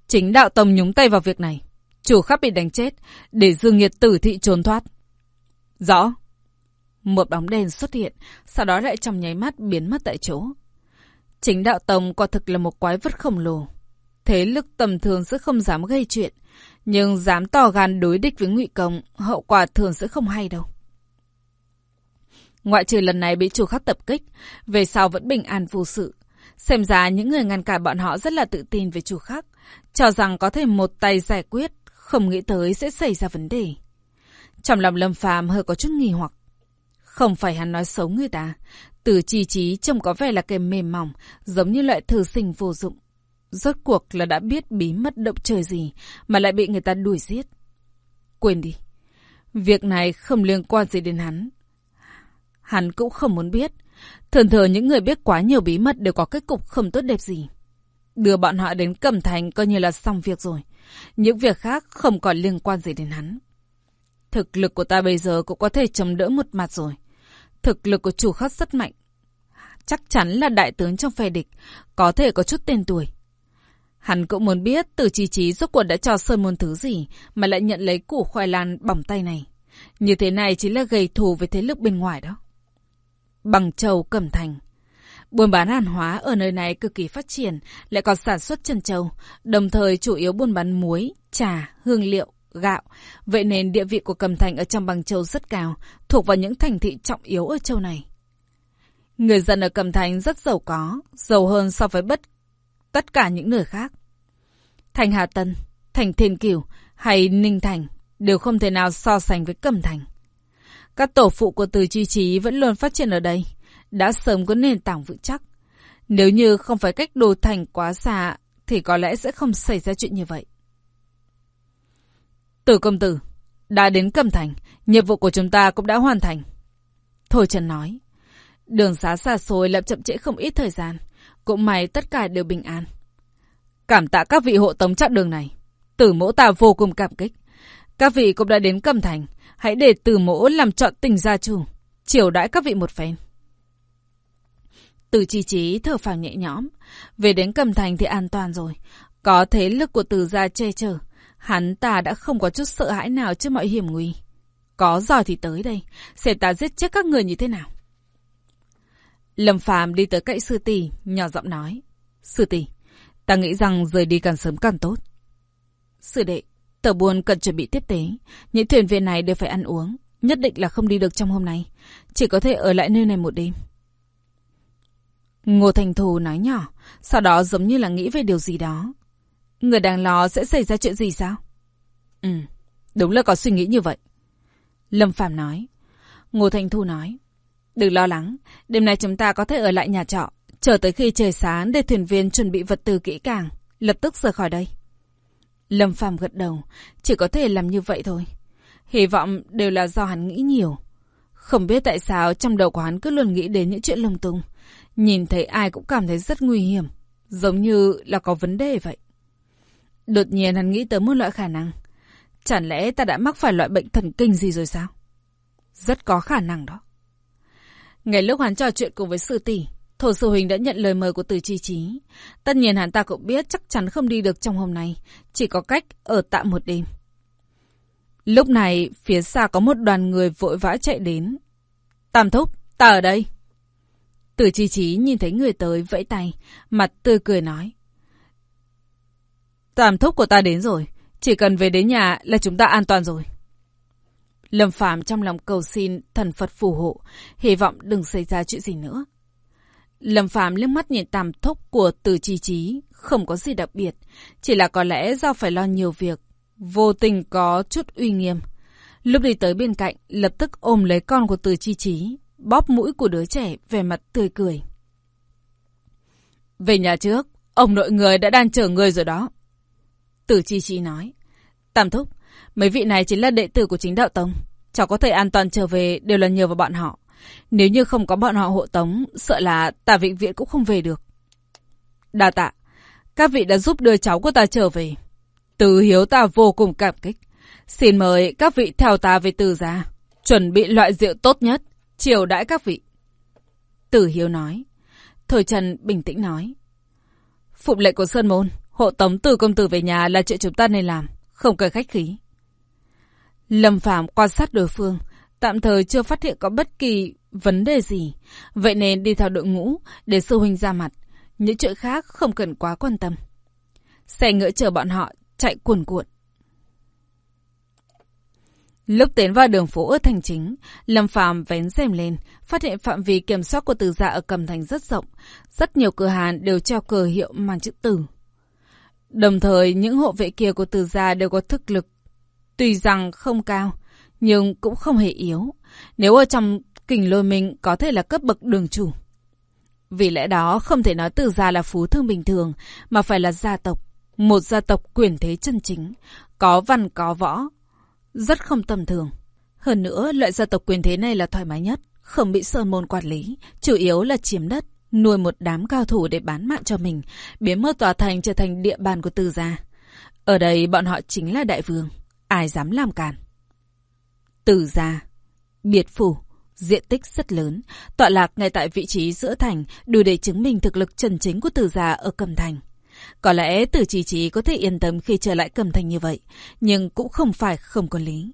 Chính đạo tông nhúng tay vào việc này. Chủ khắp bị đánh chết, để dương nghiệt tử thị trốn thoát. Rõ. Một bóng đèn xuất hiện, sau đó lại trong nháy mắt biến mất tại chỗ. Chính đạo tông quả thực là một quái vật khổng lồ. Thế lực tầm thường sẽ không dám gây chuyện, nhưng dám to gan đối địch với ngụy công, hậu quả thường sẽ không hay đâu. Ngoại trừ lần này bị chủ khắc tập kích, về sau vẫn bình an vô sự. Xem ra những người ngăn cản bọn họ rất là tự tin về chủ khắc, cho rằng có thể một tay giải quyết, không nghĩ tới sẽ xảy ra vấn đề. Trong lòng Lâm Phàm hơi có chút nghi hoặc. Không phải hắn nói xấu người ta, từ chi trí trông có vẻ là kẻ mềm mỏng, giống như loại thử sinh vô dụng. Rốt cuộc là đã biết bí mật động trời gì mà lại bị người ta đuổi giết. Quên đi. Việc này không liên quan gì đến hắn. Hắn cũng không muốn biết. Thường thường những người biết quá nhiều bí mật đều có kết cục không tốt đẹp gì. Đưa bọn họ đến Cẩm Thành coi như là xong việc rồi. Những việc khác không còn liên quan gì đến hắn. Thực lực của ta bây giờ cũng có thể chống đỡ một mặt rồi. Thực lực của chủ khắc rất mạnh. Chắc chắn là đại tướng trong phe địch, có thể có chút tên tuổi. Hắn cũng muốn biết từ chi trí rốt cuộc đã cho Sơn Môn thứ gì mà lại nhận lấy củ khoai lan bỏng tay này. Như thế này chính là gây thù với thế lực bên ngoài đó. Bằng châu Cẩm Thành Buôn bán hàng hóa ở nơi này cực kỳ phát triển, lại còn sản xuất chân châu, đồng thời chủ yếu buôn bán muối, trà, hương liệu, gạo. Vậy nên địa vị của Cẩm Thành ở trong Bằng Châu rất cao, thuộc vào những thành thị trọng yếu ở châu này. Người dân ở Cẩm Thành rất giàu có, giàu hơn so với bất tất cả những nơi khác. Thành Hà Tân, Thành Thiên Kiều hay Ninh Thành đều không thể nào so sánh với Cẩm Thành. Các tổ phụ của Từ Chi Trí vẫn luôn phát triển ở đây, đã sớm có nền tảng vững chắc. Nếu như không phải cách đồ thành quá xa, thì có lẽ sẽ không xảy ra chuyện như vậy. Tử công tử, đã đến Cẩm Thành, nhiệm vụ của chúng ta cũng đã hoàn thành. Thôi Trần nói, đường xá xa xôi làm chậm trễ không ít thời gian. Cũng may tất cả đều bình an. Cảm tạ các vị hộ tống chặng đường này. Tử mẫu ta vô cùng cảm kích. Các vị cũng đã đến Cẩm Thành. Hãy để tử mẫu làm chọn tình gia chủ. Chiều đãi các vị một phen. Từ chi trí thở phào nhẹ nhõm. Về đến Cẩm Thành thì an toàn rồi. Có thế lực của từ gia che chở. Hắn ta đã không có chút sợ hãi nào trước mọi hiểm nguy. Có giỏi thì tới đây. Xem ta giết chết các người như thế nào. Lâm Phàm đi tới cạnh sư tỷ, nhỏ giọng nói. Sư tỷ, ta nghĩ rằng rời đi càng sớm càng tốt. Sư đệ, tờ buồn cần chuẩn bị tiếp tế. Những thuyền viên này đều phải ăn uống. Nhất định là không đi được trong hôm nay. Chỉ có thể ở lại nơi này một đêm. Ngô Thành Thù nói nhỏ, sau đó giống như là nghĩ về điều gì đó. Người đang lo sẽ xảy ra chuyện gì sao? Ừ, đúng là có suy nghĩ như vậy. Lâm Phạm nói. Ngô Thành Thu nói. Đừng lo lắng, đêm nay chúng ta có thể ở lại nhà trọ, chờ tới khi trời sáng để thuyền viên chuẩn bị vật tư kỹ càng, lập tức rời khỏi đây. Lâm Phàm gật đầu, chỉ có thể làm như vậy thôi. Hy vọng đều là do hắn nghĩ nhiều. Không biết tại sao trong đầu của hắn cứ luôn nghĩ đến những chuyện lung tung. Nhìn thấy ai cũng cảm thấy rất nguy hiểm, giống như là có vấn đề vậy. Đột nhiên hắn nghĩ tới một loại khả năng. Chẳng lẽ ta đã mắc phải loại bệnh thần kinh gì rồi sao? Rất có khả năng đó. Ngày lúc hắn trò chuyện cùng với sư tỷ, Thổ sư huynh đã nhận lời mời của từ chi trí. Tất nhiên hắn ta cũng biết chắc chắn không đi được trong hôm nay, chỉ có cách ở tạm một đêm. Lúc này, phía xa có một đoàn người vội vã chạy đến. Tam thúc, ta ở đây. Từ chi trí nhìn thấy người tới vẫy tay, mặt tươi cười nói. Tam thúc của ta đến rồi, chỉ cần về đến nhà là chúng ta an toàn rồi. Lâm Phàm trong lòng cầu xin thần Phật phù hộ, hy vọng đừng xảy ra chuyện gì nữa. Lâm Phàm liếc mắt nhìn tam thúc của Từ Chi Chí, không có gì đặc biệt, chỉ là có lẽ do phải lo nhiều việc, vô tình có chút uy nghiêm. Lúc đi tới bên cạnh, lập tức ôm lấy con của Từ Chi Chí, bóp mũi của đứa trẻ về mặt tươi cười. Về nhà trước, ông nội người đã đang chờ người rồi đó. Tử Chi Chi nói. Tam thúc, mấy vị này chính là đệ tử của chính đạo tông. Cháu có thể an toàn trở về đều là nhờ vào bọn họ. Nếu như không có bọn họ hộ tống, sợ là tà vĩnh viện cũng không về được. Đa tạ, các vị đã giúp đưa cháu của ta trở về. Từ hiếu ta vô cùng cảm kích. Xin mời các vị theo ta về từ gia. Chuẩn bị loại rượu tốt nhất, chiều đãi các vị. Tử hiếu nói. Thời Trần bình tĩnh nói. Phụng lệ của Sơn Môn, hộ tống từ công tử về nhà là chuyện chúng ta nên làm, không cần khách khí. Lâm Phạm quan sát đối phương, tạm thời chưa phát hiện có bất kỳ vấn đề gì. Vậy nên đi theo đội ngũ để sư huynh ra mặt. Những chuyện khác không cần quá quan tâm. Xe ngựa chờ bọn họ chạy cuồn cuộn. Lúc tiến vào đường phố ở thành chính, Lâm Phàm vén rèm lên, phát hiện phạm vi kiểm soát của từ gia ở Cầm Thành rất rộng. Rất nhiều cửa hàng đều treo cờ hiệu mang chữ từ. Đồng thời, những hộ vệ kia của từ gia đều có thực lực. Tuy rằng không cao, nhưng cũng không hề yếu. Nếu ở trong kình lôi mình có thể là cấp bậc đường chủ. Vì lẽ đó không thể nói từ gia là phú thương bình thường, mà phải là gia tộc. Một gia tộc quyền thế chân chính, có văn có võ, rất không tầm thường. Hơn nữa, loại gia tộc quyền thế này là thoải mái nhất, không bị sơn môn quản lý, chủ yếu là chiếm đất, nuôi một đám cao thủ để bán mạng cho mình, biến một tòa thành trở thành địa bàn của từ gia. Ở đây bọn họ chính là đại vương, ai dám làm cản. Từ gia, biệt phủ, diện tích rất lớn, tọa lạc ngay tại vị trí giữa thành, đủ để chứng minh thực lực chân chính của từ gia ở Cầm Thành. Có lẽ Tử Chỉ Chỉ có thể yên tâm khi trở lại Cầm Thành như vậy, nhưng cũng không phải không có lý.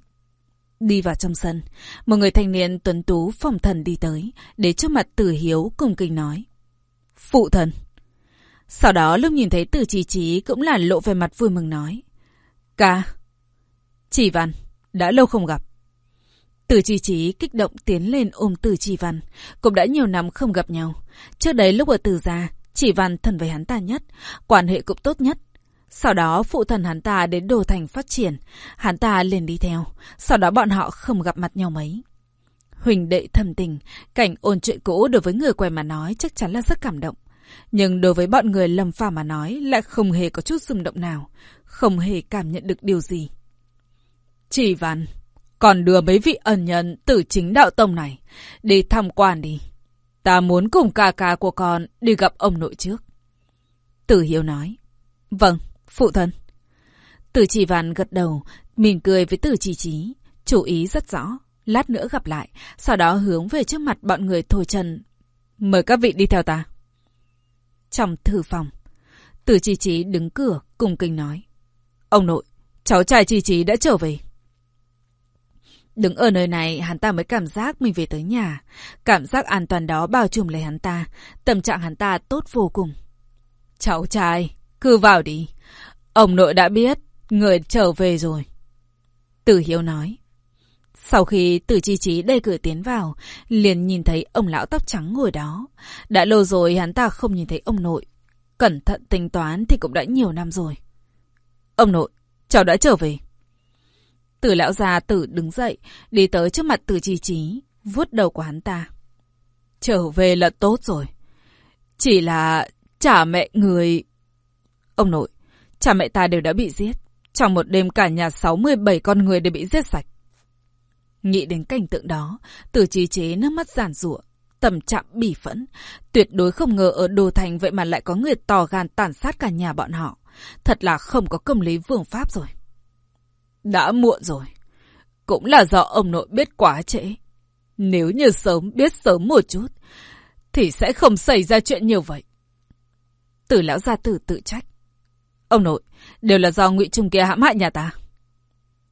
Đi vào trong sân, một người thanh niên tuấn tú phòng thần đi tới, để trước mặt Tử Hiếu cùng kinh nói. Phụ thần. Sau đó lúc nhìn thấy Tử Chỉ trí cũng là lộ về mặt vui mừng nói. Ca. Chỉ văn, đã lâu không gặp. Tử Chi Chí kích động tiến lên ôm Tử Chi Văn, cũng đã nhiều năm không gặp nhau. Trước đấy lúc ở Tử gia, Chỉ Văn thân với hắn ta nhất, quan hệ cũng tốt nhất. Sau đó phụ thần hắn ta đến Đồ Thành phát triển, hắn ta liền đi theo, sau đó bọn họ không gặp mặt nhau mấy. Huỳnh đệ thầm tình, cảnh ôn chuyện cũ đối với người quen mà nói chắc chắn là rất cảm động. Nhưng đối với bọn người lầm phà mà nói lại không hề có chút rung động nào, không hề cảm nhận được điều gì. Chỉ văn, còn đưa mấy vị ẩn nhân từ chính đạo tông này đi tham quan đi. Ta muốn cùng ca ca của con đi gặp ông nội trước. Tử Hiếu nói. Vâng, phụ thân. Tử Chỉ Văn gật đầu, mỉm cười với Tử Chỉ Trí. Chủ ý rất rõ. Lát nữa gặp lại, sau đó hướng về trước mặt bọn người thổi chân. Mời các vị đi theo ta. Trong thư phòng, Tử Chi Chí đứng cửa cùng kinh nói. Ông nội, cháu trai Chi Chí đã trở về. Đứng ở nơi này, hắn ta mới cảm giác mình về tới nhà. Cảm giác an toàn đó bao trùm lấy hắn ta. Tâm trạng hắn ta tốt vô cùng. Cháu trai, cứ vào đi. Ông nội đã biết, người trở về rồi. Tử Hiếu nói. Sau khi Tử Chi trí đầy cửa tiến vào, liền nhìn thấy ông lão tóc trắng ngồi đó. Đã lâu rồi hắn ta không nhìn thấy ông nội. Cẩn thận tính toán thì cũng đã nhiều năm rồi. Ông nội, cháu đã trở về. Tử lão già tử đứng dậy, đi tới trước mặt tử chi trí, vuốt đầu của hắn ta. Trở về là tốt rồi. Chỉ là trả mẹ người... Ông nội, cha mẹ ta đều đã bị giết. Trong một đêm cả nhà 67 con người đều bị giết sạch. Nghĩ đến cảnh tượng đó, từ trí chế nước mắt giản rủa tầm trạng bỉ phẫn. Tuyệt đối không ngờ ở Đô Thành vậy mà lại có người tò gan tàn sát cả nhà bọn họ. Thật là không có công lý vương pháp rồi. Đã muộn rồi. Cũng là do ông nội biết quá trễ. Nếu như sớm biết sớm một chút, thì sẽ không xảy ra chuyện như vậy. Tử lão gia tử tự trách. Ông nội, đều là do ngụy Trung kia hãm hại nhà ta.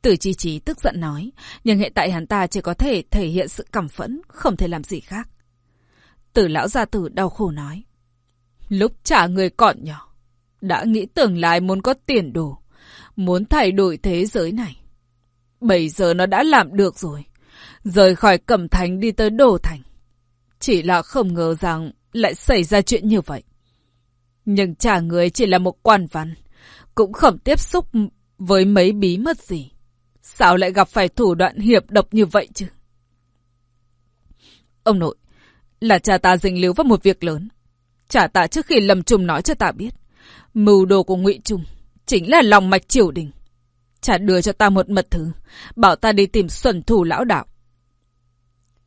Tử chi trí tức giận nói, nhưng hiện tại hắn ta chỉ có thể thể hiện sự cảm phẫn, không thể làm gì khác. Tử lão gia tử đau khổ nói. Lúc trả người còn nhỏ, đã nghĩ tưởng lai muốn có tiền đồ, muốn thay đổi thế giới này. Bây giờ nó đã làm được rồi, rời khỏi cẩm thành đi tới đồ thành. Chỉ là không ngờ rằng lại xảy ra chuyện như vậy. Nhưng trả người chỉ là một quan văn, cũng không tiếp xúc với mấy bí mật gì. Sao lại gặp phải thủ đoạn hiệp độc như vậy chứ? Ông nội, là cha ta dính líu vào một việc lớn. Cha ta trước khi lầm trùng nói cho ta biết, mưu đồ của Ngụy Trung chính là lòng mạch triều đình. Cha đưa cho ta một mật thư, bảo ta đi tìm Xuân Thủ Lão Đạo.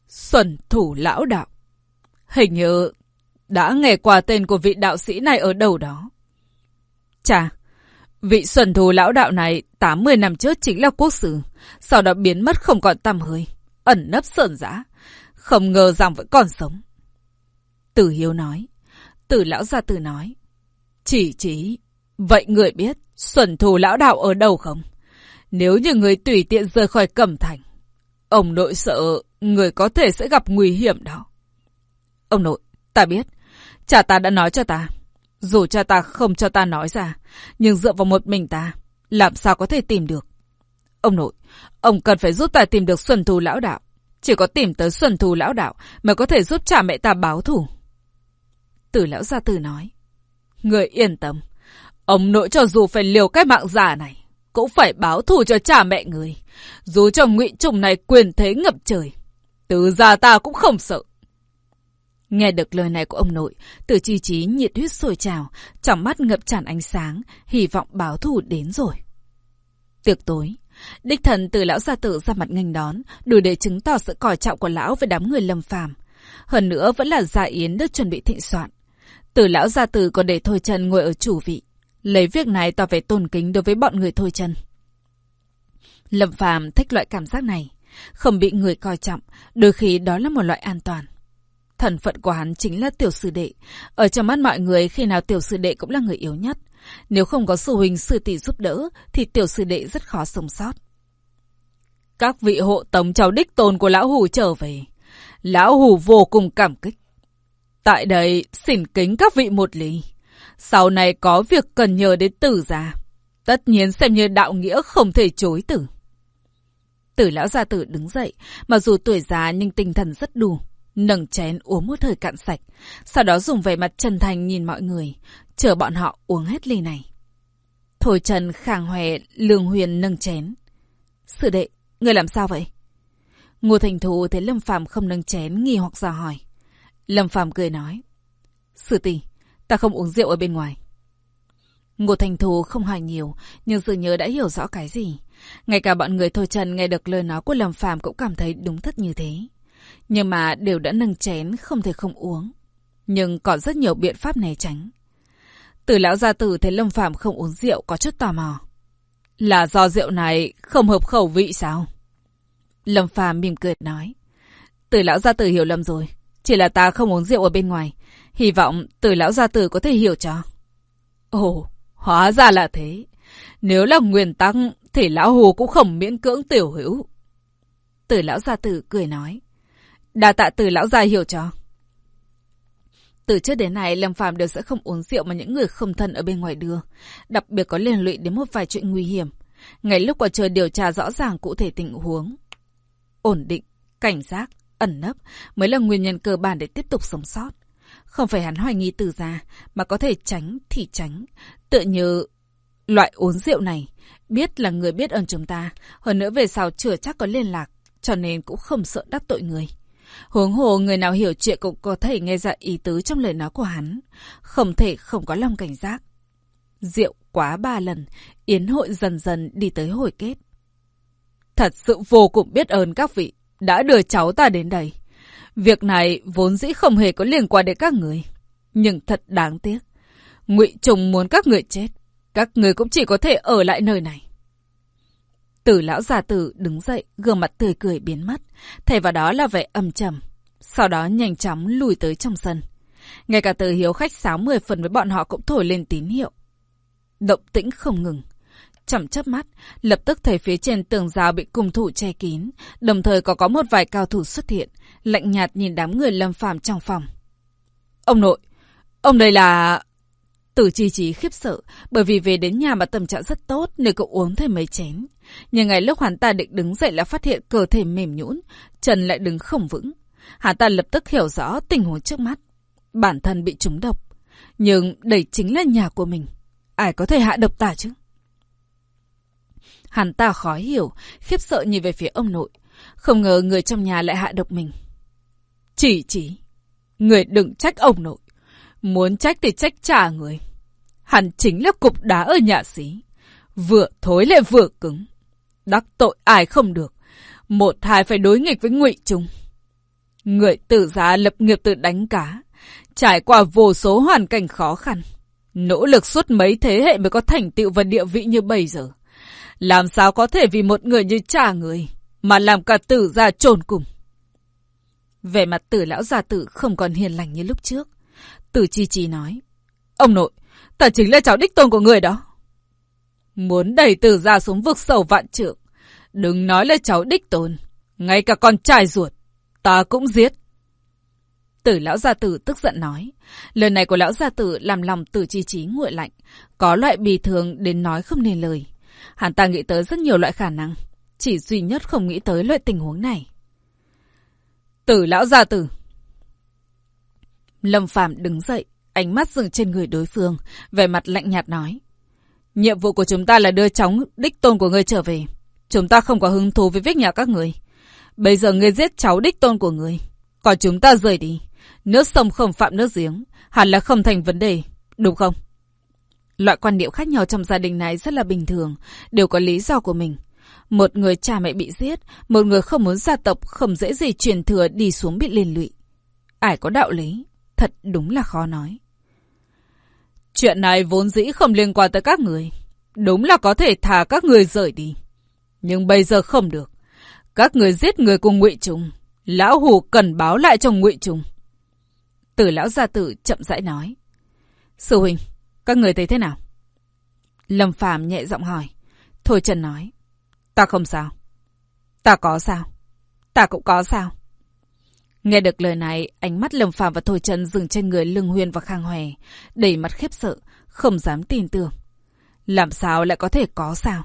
Xuân Thủ Lão Đạo? Hình như đã nghe qua tên của vị đạo sĩ này ở đâu đó. Chà, vị Xuân thù Lão Đạo này 80 năm trước chính là quốc sử, sau đó biến mất không còn tăm hơi, ẩn nấp sợn giã. Không ngờ rằng vẫn còn sống. Tử Hiếu nói. Tử lão gia tử nói. Chỉ chỉ. Vậy người biết xuân thù lão đạo ở đâu không? Nếu như người tùy tiện rời khỏi cẩm thành. Ông nội sợ người có thể sẽ gặp nguy hiểm đó. Ông nội, ta biết. Cha ta đã nói cho ta. Dù cha ta không cho ta nói ra. Nhưng dựa vào một mình ta. Làm sao có thể tìm được? Ông nội, ông cần phải giúp ta tìm được xuân thù lão đạo. Chỉ có tìm tới xuân thù lão đạo mới có thể giúp cha mẹ ta báo thù. Tử lão gia tử nói. Người yên tâm. Ông nội cho dù phải liều cái mạng già này, cũng phải báo thù cho cha mẹ người. Dù cho ngụy trùng này quyền thế ngập trời. Từ già ta cũng không sợ. Nghe được lời này của ông nội, từ chi trí nhiệt huyết sôi trào, trong mắt ngập tràn ánh sáng, hy vọng báo thù đến rồi. Tiệc tối, Đích thần từ lão gia tử ra mặt nghênh đón, đủ để chứng tỏ sự coi trọng của lão với đám người lâm phàm. Hơn nữa vẫn là gia yến được chuẩn bị thịnh soạn. Từ lão gia tử còn để Thôi chân ngồi ở chủ vị. Lấy việc này tỏ vẻ tôn kính đối với bọn người Thôi chân. Lâm phàm thích loại cảm giác này. Không bị người coi trọng, đôi khi đó là một loại an toàn. Thần phận của hắn chính là tiểu sư đệ. Ở trong mắt mọi người khi nào tiểu sư đệ cũng là người yếu nhất. Nếu không có sư huynh sư tỷ giúp đỡ, thì tiểu sư đệ rất khó sống sót. Các vị hộ tống cháu đích tôn của Lão hủ trở về. Lão hủ vô cùng cảm kích. Tại đây, xin kính các vị một lý. Sau này có việc cần nhờ đến tử gia. Tất nhiên xem như đạo nghĩa không thể chối tử. Tử lão gia tử đứng dậy, mặc dù tuổi già nhưng tinh thần rất đủ. Nâng chén uống một hơi cạn sạch, sau đó dùng vẻ mặt chân thành nhìn mọi người, chờ bọn họ uống hết ly này. Thôi Trần khàng hòe, lương huyền nâng chén. Sư đệ, người làm sao vậy? Ngô Thành Thù thấy Lâm Phàm không nâng chén, nghi hoặc dò hỏi. Lâm Phàm cười nói. Sư tỷ, ta không uống rượu ở bên ngoài. Ngô Thành Thù không hỏi nhiều, nhưng dường nhớ đã hiểu rõ cái gì. Ngay cả bọn người Thôi Trần nghe được lời nói của Lâm Phàm cũng cảm thấy đúng thật như thế. Nhưng mà đều đã nâng chén, không thể không uống. Nhưng còn rất nhiều biện pháp né tránh. Từ lão gia tử thấy Lâm phạm không uống rượu có chút tò mò. Là do rượu này không hợp khẩu vị sao? Lâm Phàm mỉm cười nói. Từ lão gia tử hiểu lầm rồi. Chỉ là ta không uống rượu ở bên ngoài. Hy vọng từ lão gia tử có thể hiểu cho. Ồ, hóa ra là thế. Nếu là nguyên tắc thì lão hồ cũng không miễn cưỡng tiểu hữu. Từ lão gia tử cười nói. Đa tạ từ lão gia hiểu cho. Từ trước đến nay, Lâm Phàm đều sẽ không uống rượu mà những người không thân ở bên ngoài đưa. Đặc biệt có liên lụy đến một vài chuyện nguy hiểm. Ngay lúc quả trời điều tra rõ ràng cụ thể tình huống. Ổn định, cảnh giác, ẩn nấp mới là nguyên nhân cơ bản để tiếp tục sống sót. Không phải hắn hoài nghi từ già mà có thể tránh thì tránh. Tựa như loại uống rượu này, biết là người biết ơn chúng ta, hơn nữa về sau chưa chắc có liên lạc, cho nên cũng không sợ đắc tội người. Huống hồ người nào hiểu chuyện cũng có thể nghe ra ý tứ trong lời nói của hắn. Không thể không có lòng cảnh giác. Rượu quá ba lần, yến hội dần dần đi tới hồi kết. Thật sự vô cùng biết ơn các vị đã đưa cháu ta đến đây. Việc này vốn dĩ không hề có liên quan đến các người. Nhưng thật đáng tiếc. ngụy Trùng muốn các người chết. Các người cũng chỉ có thể ở lại nơi này. Tử lão già tử đứng dậy, gương mặt tươi cười biến mất. Thay vào đó là vẻ âm trầm. Sau đó nhanh chóng lùi tới trong sân. Ngay cả từ hiếu khách sáo mười phần với bọn họ cũng thổi lên tín hiệu. Động tĩnh không ngừng. Chậm chớp mắt, lập tức thấy phía trên tường rào bị cung thủ che kín, đồng thời có có một vài cao thủ xuất hiện, lạnh nhạt nhìn đám người lâm phàm trong phòng. Ông nội, ông đây là... Tử chi trí khiếp sợ, bởi vì về đến nhà mà tâm trạng rất tốt nên cậu uống thêm mấy chén. Nhưng ngay lúc hắn ta định đứng dậy là phát hiện cơ thể mềm nhũn, chân lại đứng không vững. Hắn ta lập tức hiểu rõ tình huống trước mắt. Bản thân bị trúng độc. Nhưng đây chính là nhà của mình. Ai có thể hạ độc ta chứ? Hắn ta khó hiểu, khiếp sợ nhìn về phía ông nội. Không ngờ người trong nhà lại hạ độc mình. Chỉ chỉ, người đừng trách ông nội. Muốn trách thì trách trả người. Hắn chính là cục đá ở nhà sĩ. Vừa thối lại vừa cứng. Đắc tội ai không được. Một hai phải đối nghịch với ngụy Trung. Người tử giá lập nghiệp từ đánh cá. Trải qua vô số hoàn cảnh khó khăn. Nỗ lực suốt mấy thế hệ mới có thành tựu và địa vị như bây giờ. Làm sao có thể vì một người như cha người mà làm cả tử gia trồn cùng. Về mặt tử lão gia tử không còn hiền lành như lúc trước. Tử chi chi nói. Ông nội, ta chính là cháu đích tôn của người đó. Muốn đẩy tử ra xuống vực sầu vạn trượng. Đừng nói là cháu đích tôn. Ngay cả con trai ruột. Ta cũng giết. Tử lão gia tử tức giận nói. Lời này của lão gia tử làm lòng tử chi trí nguội lạnh. Có loại bì thường đến nói không nên lời. Hắn ta nghĩ tới rất nhiều loại khả năng. Chỉ duy nhất không nghĩ tới loại tình huống này. Tử lão gia tử. Lâm Phàm đứng dậy, ánh mắt dừng trên người đối phương, vẻ mặt lạnh nhạt nói. Nhiệm vụ của chúng ta là đưa chóng đích tôn của ngươi trở về. Chúng ta không có hứng thú với việc nhà các người. Bây giờ ngươi giết cháu đích tôn của ngươi. Còn chúng ta rời đi. Nước sông không phạm nước giếng. Hẳn là không thành vấn đề. Đúng không? Loại quan niệm khác nhau trong gia đình này rất là bình thường. Đều có lý do của mình. Một người cha mẹ bị giết. Một người không muốn gia tộc không dễ gì truyền thừa đi xuống bị liên lụy. Ai có đạo lý. Thật đúng là khó nói. Chuyện này vốn dĩ không liên quan tới các người. Đúng là có thể thả các người rời đi. Nhưng bây giờ không được. Các người giết người cùng ngụy Trung Lão Hù cần báo lại cho ngụy Trung Tử lão gia tử chậm rãi nói. Sư huynh, các người thấy thế nào? Lâm Phàm nhẹ giọng hỏi. Thôi Trần nói. Ta không sao. Ta có sao? Ta cũng có sao? Nghe được lời này, ánh mắt Lâm Phàm và Thôi Trần dừng trên người Lương Huyên và Khang Hòe, đầy mặt khiếp sợ, không dám tin tưởng. Làm sao lại có thể có sao?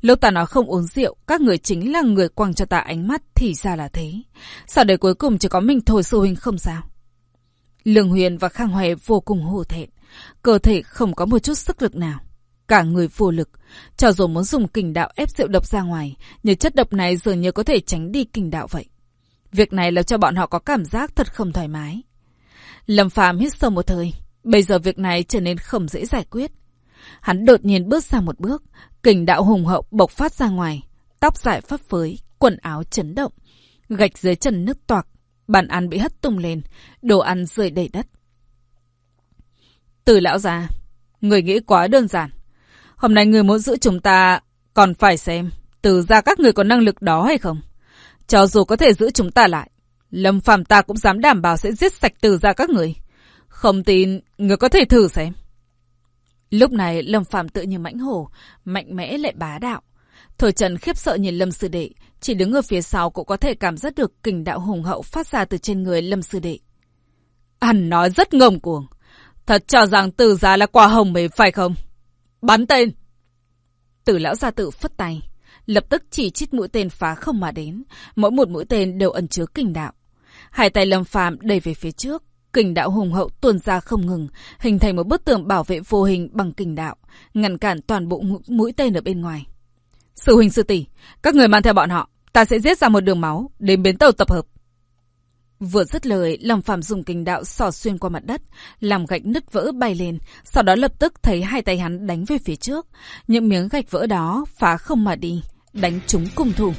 Lúc ta nói không uống rượu, các người chính là người quăng cho ta ánh mắt thì ra là thế. Sao để cuối cùng chỉ có mình thôi sư huynh không sao? Lương Huyền và Khang Hoè vô cùng hổ thẹn. Cơ thể không có một chút sức lực nào. Cả người vô lực. Cho dù muốn dùng kình đạo ép rượu độc ra ngoài, nhưng chất độc này dường như có thể tránh đi kình đạo vậy. Việc này làm cho bọn họ có cảm giác thật không thoải mái. Lâm Phàm hít sâu một thời. Bây giờ việc này trở nên không dễ giải quyết. Hắn đột nhiên bước ra một bước, kình đạo hùng hậu bộc phát ra ngoài, tóc dài phấp phới, quần áo chấn động, gạch dưới chân nước toạc, bàn ăn bị hất tung lên, đồ ăn rơi đầy đất. Từ lão già, người nghĩ quá đơn giản. Hôm nay người muốn giữ chúng ta, còn phải xem, từ ra các người có năng lực đó hay không. Cho dù có thể giữ chúng ta lại, Lâm Phàm ta cũng dám đảm bảo sẽ giết sạch từ ra các người. Không tin, người có thể thử xem. Lúc này Lâm Phàm tự như mãnh hổ, mạnh mẽ lại bá đạo. Thôi Trần khiếp sợ nhìn Lâm Sư Đệ, chỉ đứng ở phía sau cũng có thể cảm giác được kình đạo hùng hậu phát ra từ trên người Lâm Sư Đệ. Hắn nói rất ngông cuồng. Thật cho rằng từ gia là quả hồng mề phải không? Bắn tên! Tử lão gia tự phất tay. Lập tức chỉ chít mũi tên phá không mà đến. Mỗi một mũi tên đều ẩn chứa kình đạo. Hai tay Lâm Phàm đẩy về phía trước. Kình đạo hùng hậu tuôn ra không ngừng, hình thành một bức tường bảo vệ vô hình bằng kình đạo, ngăn cản toàn bộ mũi tên ở bên ngoài. Sư huynh sư tỷ, các người mang theo bọn họ, ta sẽ giết ra một đường máu, đến bến tàu tập hợp. Vừa dứt lời, Lâm phạm dùng kình đạo sò xuyên qua mặt đất, làm gạch nứt vỡ bay lên, sau đó lập tức thấy hai tay hắn đánh về phía trước. Những miếng gạch vỡ đó phá không mà đi, đánh trúng cung thủ.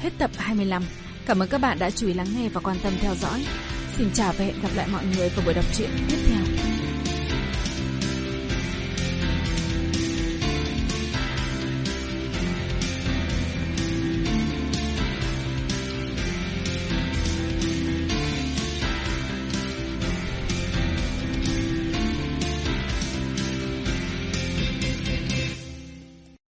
Hết tập 25. Cảm ơn các bạn đã chú ý lắng nghe và quan tâm theo dõi. Xin chào và hẹn gặp lại mọi người vào buổi đọc truyện tiếp theo.